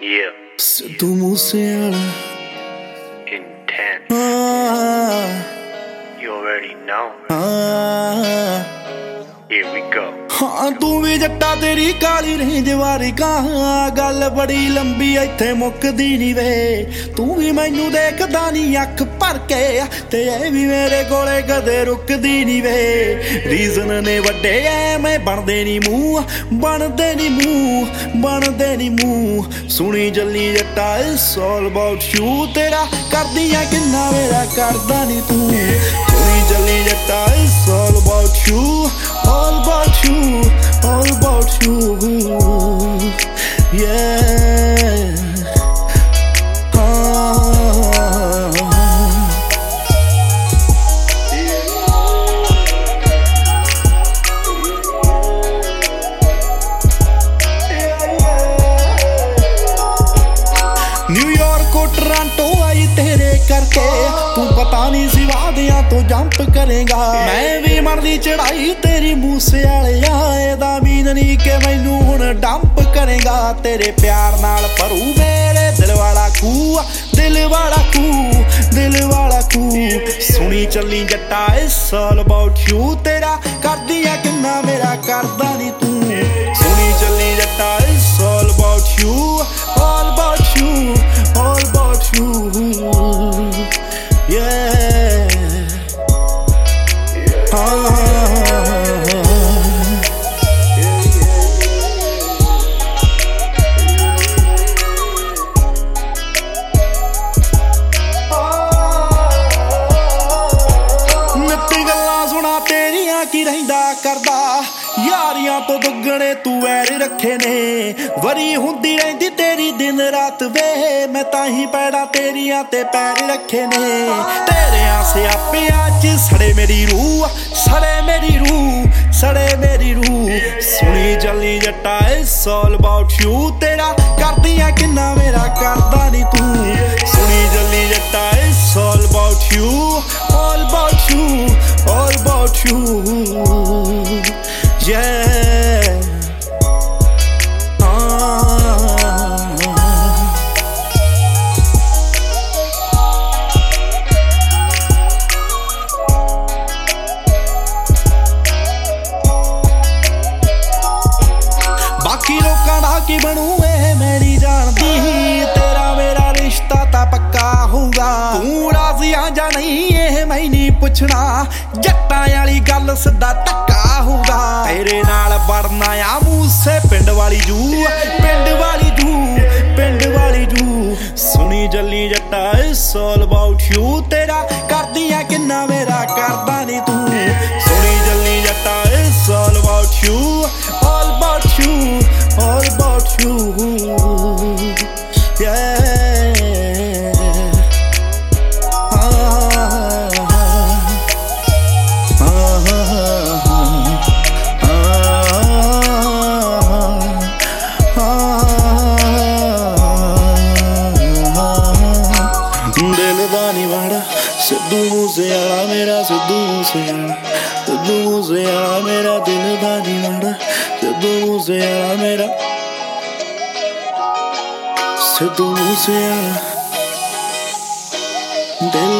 Yeah. Se tu musiala. Intent. Ah. You already know. Ah. Here we go. ਹਾਂ, ਤੂੰ ਵੀ ਜੱਟਾ, ਤੇਰੀ ਕਾਲੀ range ਵਾਰੀ ਕਾਂ ਗੱਲ ਬੜੀ ਲੰਬੀ, ਇੱਥੇ ਮੁੱਕਦੀ ਨਹੀਂ ਵੇ। ਤੂੰ ਵੀ ਮੈਨੂੰ ਦੇਖਦਾ ਨਹੀਂ ਅੱਖ ਭਰ ਕੇ। ਤੇ ਇਹ ਵੀ ਮੇਰੇ ਕੋਲੇ ਕਦੇ ਰੁਕਦੀ ਨਹੀਂ ਵੇ। ਰੀਜ਼ਨ ਨੇ ਵੱਡੇ ਐ ਮੈਂ ਬਣਦੇ ਨਹੀਂ ਮੂੰਹ। ਬਣਦੇ ਨਹੀਂ ਮੂੰਹ, ਬਣਦੇ ਨਹੀਂ ਮੂੰਹ। ਸੁਣੀ ਜੱਲੀ ਜੱਟਾ ਇਟਸ ਆਲ ਅਬਾਊਟ ਯੂ ਤੇਰਾ ਕਰਦੀਆਂ ਕਿੰਨਾ ਮੇਰਾ ਕਰਦਾ ਨਹੀਂ ਤੂੰ। Yeah. ਤੂੰ ਪਤਾ ਨਹੀਂ ਸੀ ਵਾਦਿਆਂ ਤੋਂ ਜੰਪ ਕਰੇਗਾ। ਮੈਂ ਵੀ ਮਰਦੀ ਚੜਾਈ ਤੇਰੀ ਮੂਸੇ ਵਾਲਿਆ, ਇਹਦਾ ਮੀਨ ਨਹੀਂ ਕਿ ਮੈਨੂੰ ਹੁਣ ਡੰਪ ਕਰੇਗਾ। ਤੇਰੇ ਪਿਆਰ ਨਾਲ ਭਰੂ ਮੇਰੇ ਦਿਲ ਵਾਲਾ ਖੂਹ, ਦਿਲ ਵਾਲਾ ਖੂ ਦਿਲ ਵਾਲਾ ਖੂ ਸੁਣੀ ਚੱਲੀ ਜੱਟਾ ਇਟਸ ਆਲ ਅਬਾਊਟ ਯੂ ਤੇਰਾ ਕਰਦੀ ਆ ਕਿੰਨਾ ਮੇਰਾ ਕਰਦਾ ਨਹੀਂ ਤੂੰ। ਸੁਣੀ ਚੱਲੀ ਜੱਟਾ it's all about you oh. ਕੀ ਰਹਿੰਦਾ ਕਰਦਾ? ਯਾਰੀਆਂ ਤੋਂ ਦੁੱਗਣੇ ਤੂੰ ਵੈਰ ਰੱਖੇ ਨੇ। ਵਰੀ ਹੁੰਦੀ ਰਹਿੰਦੀ ਤੇਰੀ ਦਿਨ ਰਾਤ ਵੇ। ਮੈਂ ਤਾਂ ਹੀ ਪੈੜਾ ਤੇਰੀਆਂ ਤੇ ਪੈਰ ਰੱਖੇ ਨੇ। ਤੇਰਿਆਂ ਸਿਆਪਿਆਂ 'ਚ ਸੜੇ ਮੇਰੀ ਰੂਹ, ਸੜੇ ਮੇਰੀ ਰੂਹ, ਸੜੇ ਮੇਰੀ ਰੂਹ। ਸੁਣੀ ਜੱਲੀ ਜੱਟਾ ਇਟਸ ਆਲ ਅਬਾਊਟ ਯੂ ਤੇਰਾ ਕਰਦੀਆਂ you. Yeah. Uh. ਬਾਕੀ ਲੋਕਾਂ ਦਾ ਕੀ ਬਣੂ ਇਹ ਮੈਂ ਨਹੀਂ ਜਾਣਦੀ ਤੇਰਾ ਮੇਰਾ ਰਿਸ਼ਤਾ ਤਾਂ ਪੱਕਾ ਹੋਊਗਾ ਤੂੰ ਰਾਜ਼ੀ ਆ ਜਾਂ ਨਹੀਂ ਪੁੱਛਣਾ, ਜੱਟਾਂ ਵਾਲੀ ਗੱਲ ਸਿੱਧਾ ਧੱਕਾ ਹੋਊਗਾ। ਤੇਰੇ ਨਾਲ ਵੜਨਾ ਆ ਮੂਸੇ ਪਿੰਡ ਵਾਲੀ ਜੂ, ਪਿੰਡ ਵਾਲੀ ਜੂ, ਪਿੰਡ ਵਾਲੀ ਜੂ। ਸੁਣੀ ਜੱਲੀ ਜੱਟਾ ਇਟਸ ਆਲ ਅਬਾਊਟ ਯੂ ਤੇਰਾ ਕਰਦੀਆਂ ਕਿੰਨਾ ਮੇਰਾ ਕਰਦਾ ਨਹੀਂ ਤੂੰ। ਸਿੱਧੂ ਮੂਸੇ ਵਾਲਾ ਮੇਰਾ ਸਿੱਧੂ ਮੂਸੇ ਵਾਲਾ ਸਿੱਧੂ ਮੂਸੇ ਵਾਲਾ ਮੇਰਾ ਦਿਲ ਦਾ ਨਹੀਂ ਸਿੱਧੂ ਮੂਸੇ ਵਾਲਾ ਮੇਰਾ ਸਿੱਧੂ ਮੂਸੇ ਵਾਲਾ ਦਿਲ